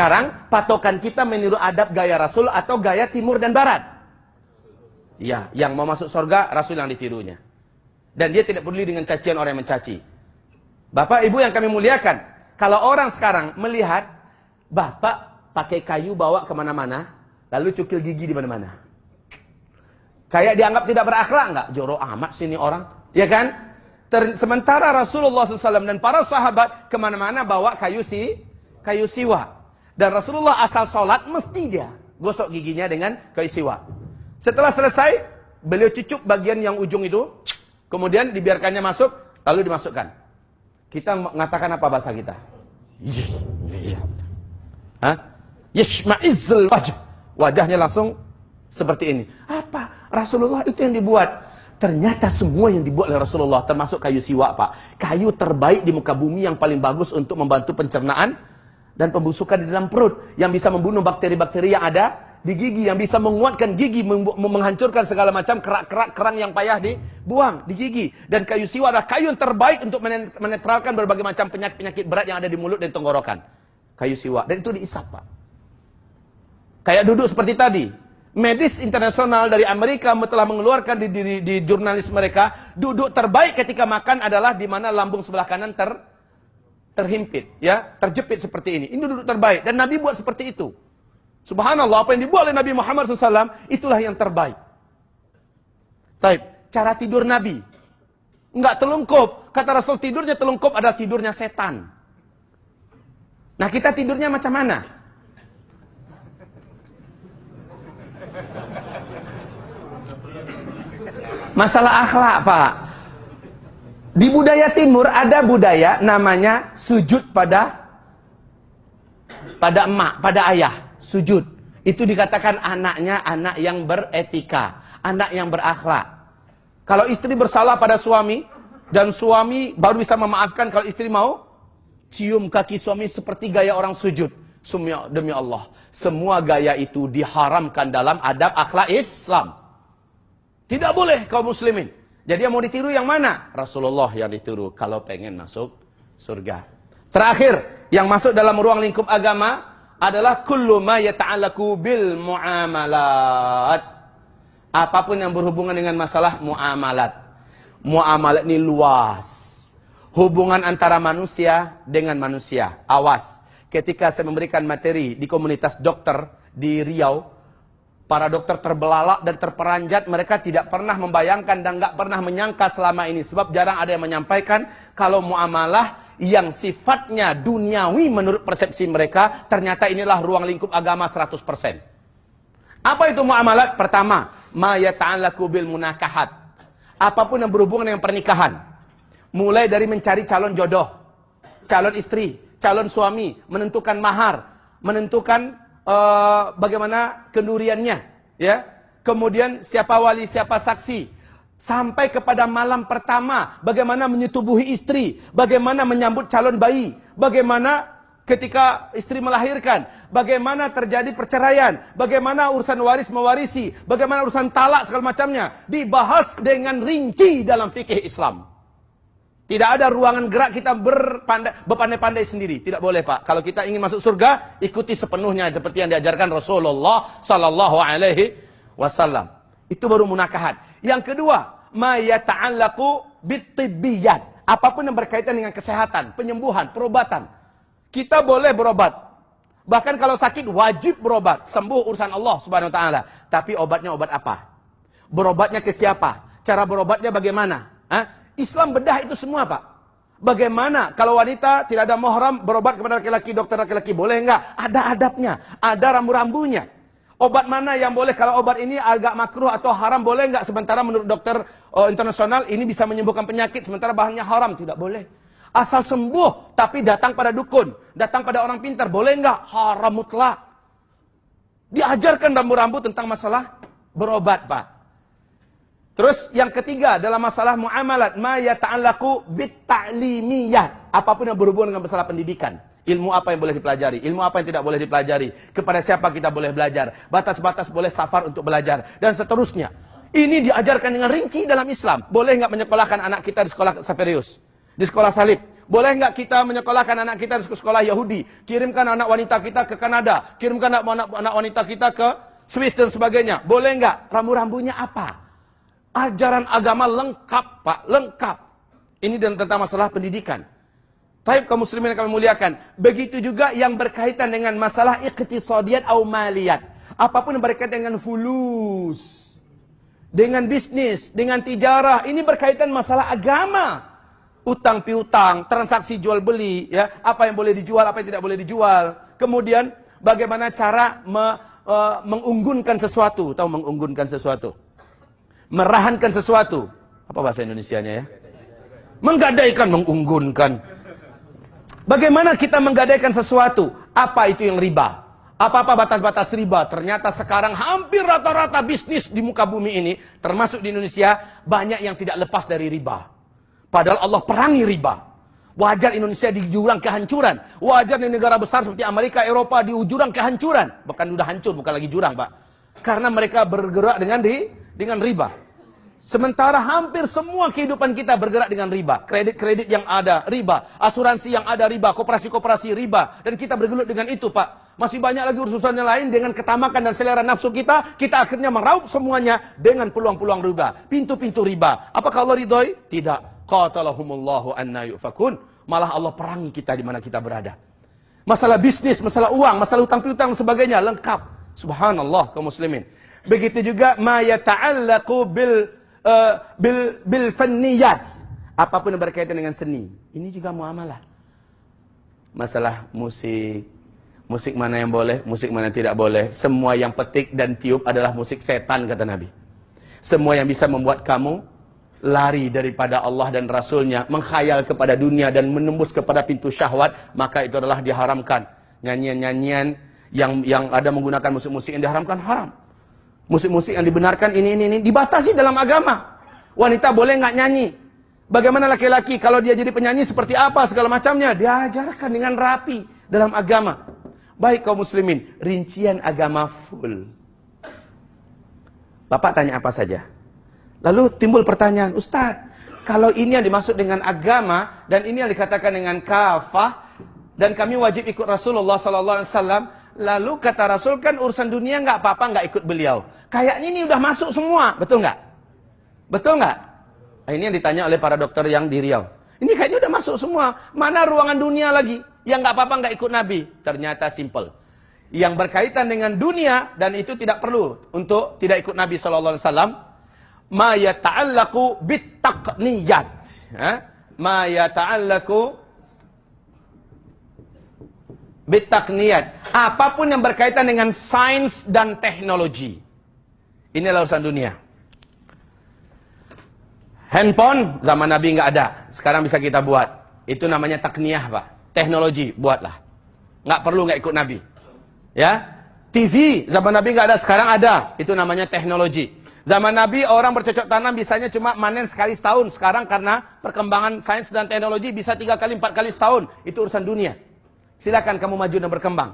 sekarang patokan kita meniru adab gaya Rasul atau gaya timur dan barat. Iya, yang mau masuk surga Rasul yang ditirunya. Dan dia tidak peduli dengan cacian orang yang mencaci. Bapak Ibu yang kami muliakan, kalau orang sekarang melihat Bapak pakai kayu bawa ke mana-mana, lalu cukil gigi di mana-mana. Kayak dianggap tidak berakhlak nggak? Jorok amat sini orang, ya kan? Ter sementara Rasulullah SAW dan para sahabat ke mana-mana bawa kayu si kayu siwa. Dan Rasulullah asal sholat mesti dia gosok giginya dengan kayu siwa. Setelah selesai, beliau cucuk bagian yang ujung itu, kemudian dibiarkannya masuk, lalu dimasukkan. Kita mengatakan apa bahasa kita? Hah? Wajah. Wajahnya langsung seperti ini. Apa? Rasulullah itu yang dibuat. Ternyata semua yang dibuat oleh Rasulullah termasuk kayu siwa, Pak. Kayu terbaik di muka bumi yang paling bagus untuk membantu pencernaan dan pembusukan di dalam perut yang bisa membunuh bakteri-bakteri yang ada di gigi yang bisa menguatkan gigi menghancurkan segala macam kerak-kerak kerang yang payah dibuang di gigi. Dan kayu siwa adalah kayu yang terbaik untuk menetralkan berbagai macam penyakit-penyakit berat yang ada di mulut dan tenggorokan. Kayu siwa. Dan itu diisap Pak. Kayak duduk seperti tadi. Medis internasional dari Amerika telah mengeluarkan di, di, di jurnalis mereka duduk terbaik ketika makan adalah di mana lambung sebelah kanan ter terhimpit, ya, terjepit seperti ini. Ini duduk terbaik dan Nabi buat seperti itu. Subhanallah, apa yang dibuat oleh Nabi Muhammad SAW itulah yang terbaik. Taib, cara tidur Nabi enggak telungkup. Kata Rasul tidurnya telungkup adalah tidurnya setan. Nah kita tidurnya macam mana? Masalah akhlak, Pak. Di budaya timur ada budaya namanya sujud pada pada emak, pada ayah, sujud. Itu dikatakan anaknya anak yang beretika, anak yang berakhlak. Kalau istri bersalah pada suami dan suami baru bisa memaafkan kalau istri mau cium kaki suami seperti gaya orang sujud. Demi Allah, semua gaya itu diharamkan dalam adab akhlak Islam. Tidak boleh kaum muslimin. Jadi yang mau ditiru yang mana? Rasulullah yang ditiru kalau pengen masuk surga. Terakhir, yang masuk dalam ruang lingkup agama adalah kullu ma yata'allaku bil muamalat. Apa pun yang berhubungan dengan masalah muamalat. Muamalat ini luas. Hubungan antara manusia dengan manusia. Awas. Ketika saya memberikan materi di komunitas dokter di Riau, Para dokter terbelalak dan terperanjat, mereka tidak pernah membayangkan dan nggak pernah menyangka selama ini. Sebab jarang ada yang menyampaikan kalau muamalah yang sifatnya duniawi menurut persepsi mereka, ternyata inilah ruang lingkup agama 100%. Apa itu muamalat? Pertama, ma yata'allaku bil munakahat. Apa pun yang berhubungan dengan pernikahan. Mulai dari mencari calon jodoh, calon istri, calon suami, menentukan mahar, menentukan uh, bagaimana kenduriannya, ya. Kemudian siapa wali, siapa saksi, sampai kepada malam pertama, bagaimana menyetubuhi istri, bagaimana menyambut calon bayi, bagaimana ketika istri melahirkan, bagaimana terjadi perceraian, bagaimana urusan waris mewarisi, bagaimana urusan talak segala macamnya, dibahas dengan rinci dalam fikih Islam. Tidak ada ruangan gerak kita berpandai-pandai sendiri. Tidak boleh Pak. Kalau kita ingin masuk surga, ikuti sepenuhnya seperti yang diajarkan Rasulullah Sallallahu Alaihi Wasallam. Itu baru munakahat. Yang kedua, ma yata'allaku bitibiyat. Apa pun yang berkaitan dengan kesehatan, penyembuhan, perobatan. Kita boleh berobat. Bahkan kalau sakit wajib berobat. Sembuh urusan Allah Subhanahu wa taala. Tapi obatnya obat apa? Berobatnya ke siapa? Cara berobatnya bagaimana? Hah? Islam bedah itu semua Pak. Bagaimana kalau wanita tidak ada muhram berobat kepada laki-laki, dokter laki-laki boleh enggak? Ada adabnya, ada rambu-rambunya. Obat mana yang boleh kalau obat ini agak makruh atau haram boleh enggak? Sementara menurut dokter oh, internasional ini bisa menyembuhkan penyakit, sementara bahannya haram, tidak boleh. Asal sembuh, tapi datang pada dukun, datang pada orang pintar, boleh enggak? Haram mutlak. Diajarkan rambu-rambu tentang masalah berobat, Pak. Terus yang ketiga dalam masalah muamalat ma yata'allaqu bitta'limiyat. Apa pun yang berhubungan dengan masalah pendidikan. Ilmu apa yang boleh dipelajari, ilmu apa yang tidak boleh dipelajari, kepada siapa kita boleh belajar, batas-batas boleh safar untuk belajar dan seterusnya. Ini diajarkan dengan rinci dalam Islam. Boleh nggak menyekolahkan anak kita di sekolah Saverius, di sekolah Salib? Boleh nggak kita menyekolahkan anak kita ke sekolah Yahudi? Kirimkan anak wanita kita ke Kanada. Kirimkan anak, anak, anak wanita kita ke Swiss dan sebagainya. Boleh nggak? Rambu-rambunya apa? Ajaran agama lengkap, Pak. Lengkap. Ini dan tentang masalah pendidikan. Taib kaum muslimin yang kami muliakan. Begitu juga yang berkaitan dengan masalah iqtisodiyat atau maliyat. Apa pun yang berkaitan dengan fulus. Dengan bisnis, dengan tijarah. Ini berkaitan masalah agama. Utang piutang, transaksi jual beli. ya Apa yang boleh dijual, apa yang tidak boleh dijual. Kemudian bagaimana cara me, uh, mengunggunkan sesuatu. Tahu mengunggunkan sesuatu. Merahankan sesuatu. Apa bahasa Indonesia-nya ya? Menggadaikan, mengunggunkan. Bagaimana kita menggadaikan sesuatu? Apa itu yang riba? Apa-apa batas-batas riba? Ternyata sekarang hampir rata-rata bisnis di muka bumi ini, termasuk di Indonesia, banyak yang tidak lepas dari riba. Padahal Allah perangi riba. Wajar Indonesia di jurang kehancuran. Wajar di negara besar seperti Amerika, Eropa di jurang kehancuran. Bukan udah hancur, bukan lagi jurang, Pak. Karena mereka bergerak dengan di dengan riba. Sementara hampir semua kehidupan kita bergerak dengan riba. Kredit-kredit yang ada, riba. Asuransi yang ada, riba. Koperasi-koperasi, riba. Dan kita bergelut dengan itu, Pak. Masih banyak lagi urusan yang lain dengan ketamakan dan selera nafsu kita. Kita akhirnya meraup semuanya dengan peluang-peluang riba. Pintu-pintu riba. Apakah Allah ridhoi? Tidak. Qatalahumullahu anna yufakun. Malah Allah perangi kita di mana kita berada. Masalah bisnis, masalah uang, masalah utang piutang sebagainya lengkap. Subhanallah kaum muslimin. Begitu juga ma yata'allaqu bil uh, bil bil fanniyat. Apa pun yang berkaitan dengan seni. Ini juga muamalah. Masalah musik. Musik mana yang boleh musik mana yang tidak boleh. Semua yang petik dan tiup adalah musik setan kata Nabi. Semua yang bisa membuat kamu lari daripada Allah dan Rasulnya mengkhayal kepada dunia dan menembus kepada pintu syahwat maka itu adalah diharamkan. Nyanyian-nyanyian yang yang ada menggunakan musik-musik yang diharamkan haram Musik-musik yang dibenarkan ini, ini, ini. Dibatasi dalam agama. Wanita boleh nggak nyanyi. Bagaimana laki-laki kalau dia jadi penyanyi seperti apa segala macamnya. Diajarkan dengan rapi dalam agama. Baik kaum muslimin. Rincian agama full. Bapak tanya apa saja. Lalu timbul pertanyaan. Ustadz, kalau ini yang dimaksud dengan agama. Dan ini yang dikatakan dengan kafah. Dan kami wajib ikut Rasulullah Sallallahu Alaihi Wasallam Lalu kata Rasul kan urusan dunia nggak apa-apa nggak ikut beliau. Kayaknya ini udah masuk semua, betul nggak? Betul nggak? Nah, ini yang ditanya oleh para dokter yang di Riau. Ini kayaknya udah masuk semua. Mana ruangan dunia lagi? Yang nggak apa-apa nggak ikut Nabi. Ternyata simple. Yang berkaitan dengan dunia dan itu tidak perlu untuk tidak ikut Nabi Shallallahu Alaihi Wasallam. Ma yata'allaku bitaqniyat. Ma yata'allaku bitakniyat. Apa pun yang berkaitan dengan sains dan teknologi. Inilah urusan dunia. Handphone zaman Nabi nggak ada. Sekarang bisa kita buat. Itu namanya takniyah, Pak. Teknologi, buatlah. Nggak perlu nggak ikut Nabi. Ya. TV zaman Nabi nggak ada, sekarang ada. Itu namanya teknologi. Zaman Nabi orang bercocok tanam bisanya cuma manen sekali setahun. Sekarang karena perkembangan sains dan teknologi bisa tiga kali, empat kali setahun. Itu urusan dunia. Silakan kamu maju dan berkembang.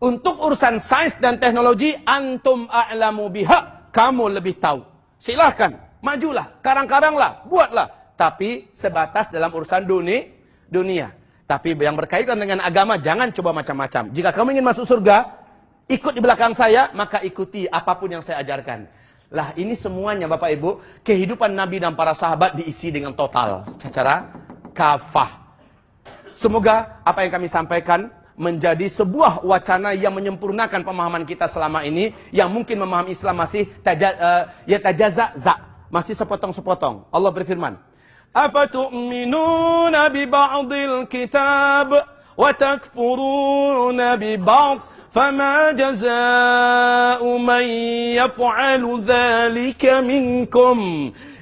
Untuk urusan sains dan teknologi, antum a'lamu biha. Kamu lebih tahu. Silahkan, majulah, karang-karanglah, buatlah. Tapi sebatas dalam urusan dunia, dunia. Tapi yang berkaitan dengan agama, jangan coba macam-macam. Jika kamu ingin masuk surga, ikut di belakang saya, maka ikuti apa pun yang saya ajarkan. Lah ini semuanya Bapak Ibu, kehidupan Nabi dan para sahabat diisi dengan total. Secara kafah. Semoga apa yang kami sampaikan menjadi sebuah wacana yang menyempurnakan pemahaman kita selama ini yang mungkin memahami Islam masih taja, uh, ya tajaza za, masih sepotong-sepotong. Allah berfirman, "Afatu'minuna bi ba'dil kitab wa takfuruna bi ba'd?" فما جزاء من يفعل ذلك منكم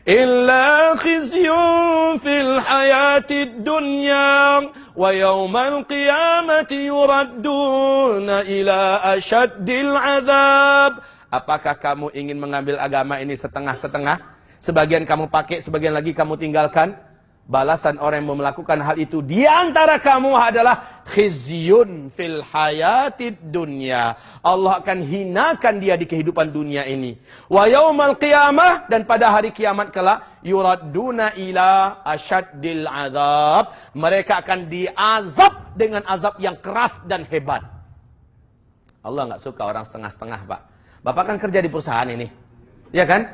إلا خزي في الحياة الدنيا ويوم القيامة يردون إلى أشد العذاب Apakah kamu ingin mengambil agama ini setengah-setengah? Sebagian kamu pakai, sebagian lagi kamu tinggalkan? Balasan orang yang melakukan hal itu di antara kamu adalah khizyun fil hayatid dunya. Allah akan hinakan dia di kehidupan dunia ini. Wa yaumal qiyamah dan pada hari kiamat kelak yuradduna ila asyaddil azab. Mereka akan diazab dengan azab yang keras dan hebat. Allah nggak suka orang setengah-setengah, Pak. Bapak kan kerja di perusahaan ini. Ya kan?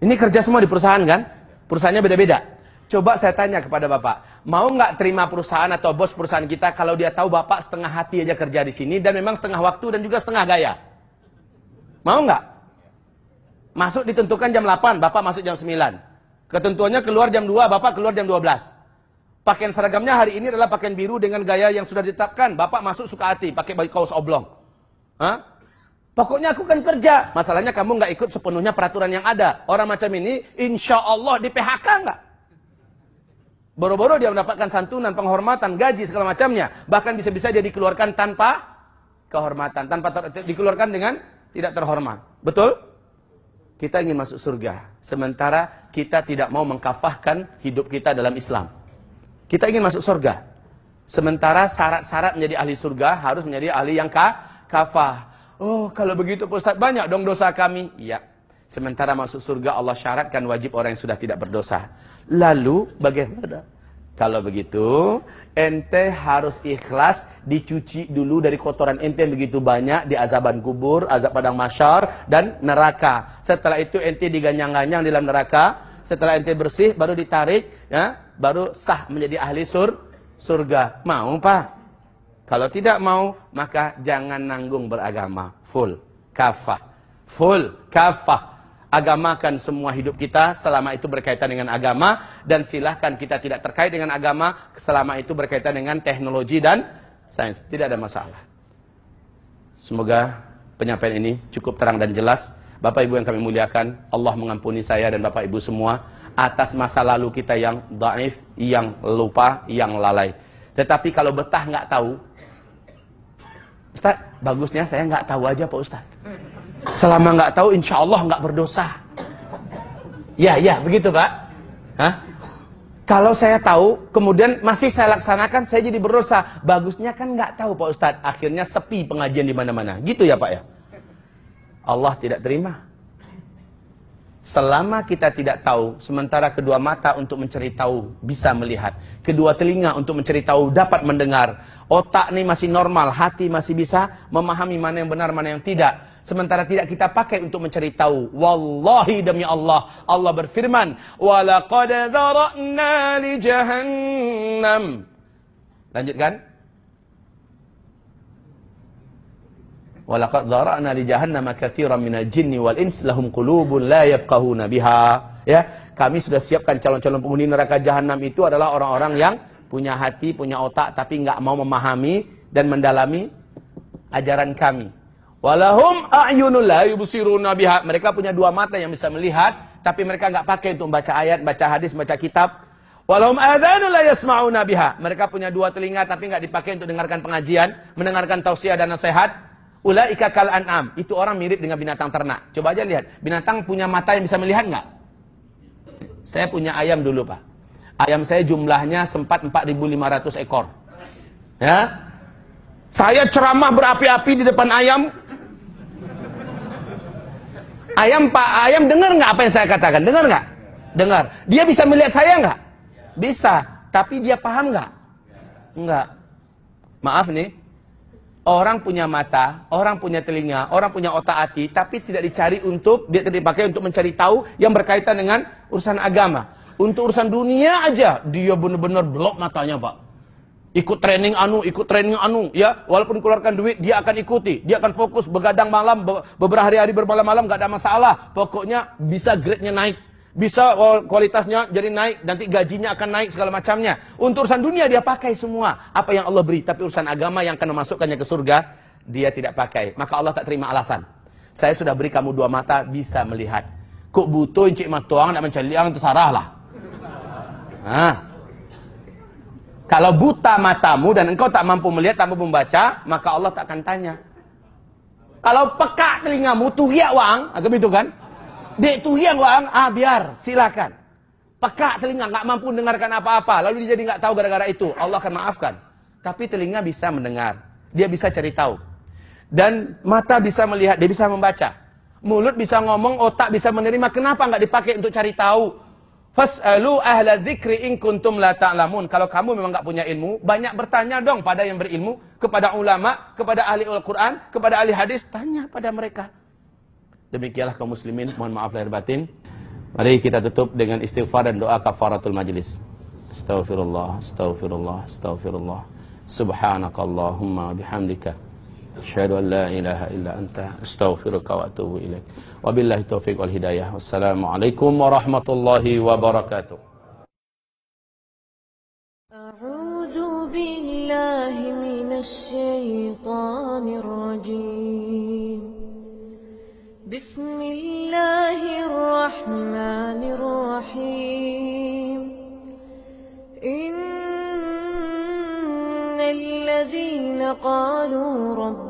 Ini kerja semua di perusahaan kan? Perusahaannya beda-beda. Coba saya tanya kepada Bapak, mau nggak terima perusahaan atau bos perusahaan kita kalau dia tahu Bapak setengah hati aja kerja di sini dan memang setengah waktu dan juga setengah gaya? Mau nggak? Masuk ditentukan jam 8, Bapak masuk jam 9. Ketentuannya keluar jam 2, Bapak keluar jam 12. Pakaian seragamnya hari ini adalah pakaian biru dengan gaya yang sudah ditetapkan. Bapak masuk suka hati, pakai baju kaos oblong. Hah? Pokoknya aku kan kerja. Masalahnya kamu nggak ikut sepenuhnya peraturan yang ada. Orang macam ini, insya Allah di PHK nggak? Boro-boro dia mendapatkan santunan, penghormatan, gaji segala macamnya. Bahkan bisa-bisa dia dikeluarkan tanpa kehormatan, tanpa dikeluarkan dengan tidak terhormat. Betul? Kita ingin masuk surga, sementara kita tidak mau mengkafahkan hidup kita dalam Islam. Kita ingin masuk surga, sementara syarat-syarat menjadi ahli surga harus menjadi ahli yang ka kafah. Oh, kalau begitu Ustaz, banyak dong dosa kami. Iya. Sementara masuk surga Allah syaratkan wajib orang yang sudah tidak berdosa. Lalu bagaimana? Kalau begitu, ente harus ikhlas dicuci dulu dari kotoran ente yang begitu banyak di azaban kubur, azab padang masyar, dan neraka. Setelah itu ente diganyang-ganyang di dalam neraka. Setelah ente bersih, baru ditarik, ya, baru sah menjadi ahli sur, surga. Mau pak? Kalau tidak mau, maka jangan nanggung beragama. Full. Kafah. Full. Kafah agamakan semua hidup kita selama itu berkaitan dengan agama dan silahkan kita tidak terkait dengan agama selama itu berkaitan dengan teknologi dan sains. Tidak ada masalah. Semoga penyampaian ini cukup terang dan jelas. Bapak Ibu yang kami muliakan, Allah mengampuni saya dan Bapak Ibu semua atas masa lalu kita yang daif, yang lupa, yang lalai. Tetapi kalau betah nggak tahu, Ustaz, bagusnya saya nggak tahu aja Pak Ustaz. Selama nggak tahu, insya Allah nggak berdosa. Ya, ya, begitu Pak. Hah? Kalau saya tahu, kemudian masih saya laksanakan, saya jadi berdosa. Bagusnya kan nggak tahu Pak Ustadz. Akhirnya sepi pengajian di mana-mana. Gitu ya Pak ya? Allah tidak terima. Selama kita tidak tahu, sementara kedua mata untuk mencari tahu bisa melihat, kedua telinga untuk mencari tahu dapat mendengar, otak ini masih normal, hati masih bisa memahami mana yang benar, mana yang tidak. Sementara tidak kita pakai untuk mencari tahu. Wallahi demi Allah, Allah berfirman, "Walaqad dzara'na li jahannam." Lanjutkan. Walaqad dzara'na li jahannam katsiran minal jinni wal ins lahum qulubun la yafqahuna biha. Ya, kami sudah siapkan calon-calon penghuni neraka jahanam itu adalah orang-orang yang punya hati, punya otak tapi enggak mau memahami dan mendalami ajaran kami. Walahum a'yunul la yubsiruna biha. Mereka punya dua mata yang bisa melihat tapi mereka enggak pakai untuk baca ayat, baca hadis, baca kitab. Walahum adhanul la yasma'una biha. Mereka punya dua telinga tapi enggak dipakai untuk dengarkan pengajian, mendengarkan tausiah dan nasihat. Ulaika kal an'am. Itu orang mirip dengan binatang ternak. Coba aja lihat. Binatang punya mata yang bisa melihat nggak? Saya punya ayam dulu, Pak. Ayam saya jumlahnya sempat 4.500 ekor. Ya. Saya ceramah berapi-api di depan ayam. Ayam, Pak, ayam dengar nggak apa yang saya katakan? Dengar nggak? Dengar. Dia bisa melihat saya nggak? Bisa. Tapi dia paham nggak? Enggak. Maaf nih, Orang punya mata, orang punya telinga, orang punya otak hati, tapi tidak dicari untuk, dia tidak dipakai untuk mencari tahu yang berkaitan dengan urusan agama. Untuk urusan dunia aja, dia benar-benar blok matanya pak. Ikut training anu, ikut training anu, ya. Walaupun keluarkan duit, dia akan ikuti. Dia akan fokus begadang malam, beberapa hari-hari bermalam-malam, gak ada masalah. Pokoknya bisa grade-nya naik. Bisa kualitasnya jadi naik, nanti gajinya akan naik segala macamnya. Untuk urusan dunia dia pakai semua apa yang Allah beri, tapi urusan agama yang akan memasukkannya ke surga dia tidak pakai. Maka Allah tak terima alasan. Saya sudah beri kamu dua mata bisa melihat. Kok butuh encik matuang nak itu lah. Nah. Kalau buta matamu dan engkau tak mampu melihat, tak mampu membaca, maka Allah tak akan tanya. Kalau peka telingamu, tuh ya wang, agak itu kan? Dek tu yang wang, ah biar, silakan. Pekak telinga, nggak mampu mendengarkan apa-apa. Lalu dia jadi nggak tahu gara-gara itu. Allah akan maafkan. Tapi telinga bisa mendengar. Dia bisa cari tahu. Dan mata bisa melihat, dia bisa membaca. Mulut bisa ngomong, otak bisa menerima. Kenapa nggak dipakai untuk cari tahu? Fas'alu ahla dzikri in kuntum la ta'lamun. Kalau kamu memang nggak punya ilmu, banyak bertanya dong pada yang berilmu, kepada ulama, kepada ahli Al-Qur'an, kepada ahli hadis, tanya pada mereka. Demikianlah kaum muslimin, mohon maaf lahir batin. Mari kita tutup dengan istighfar dan doa kafaratul majlis. Astaghfirullah, astaghfirullah, astaghfirullah. Subhanakallahumma bihamdika. أشهد أن لا إله إلا أنت أستغفرك وأتوب إليك. وبالله التوفيق والهداية. والسلام عليكم ورحمة الله وبركاته. أعوذ بالله من الشيطان الرجيم. بسم الله الرحمن الرحيم. إن الذين قالوا رب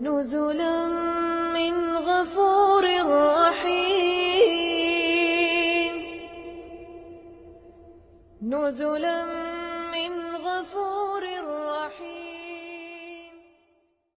نزلا من غفور رحيم. نزلا من غفور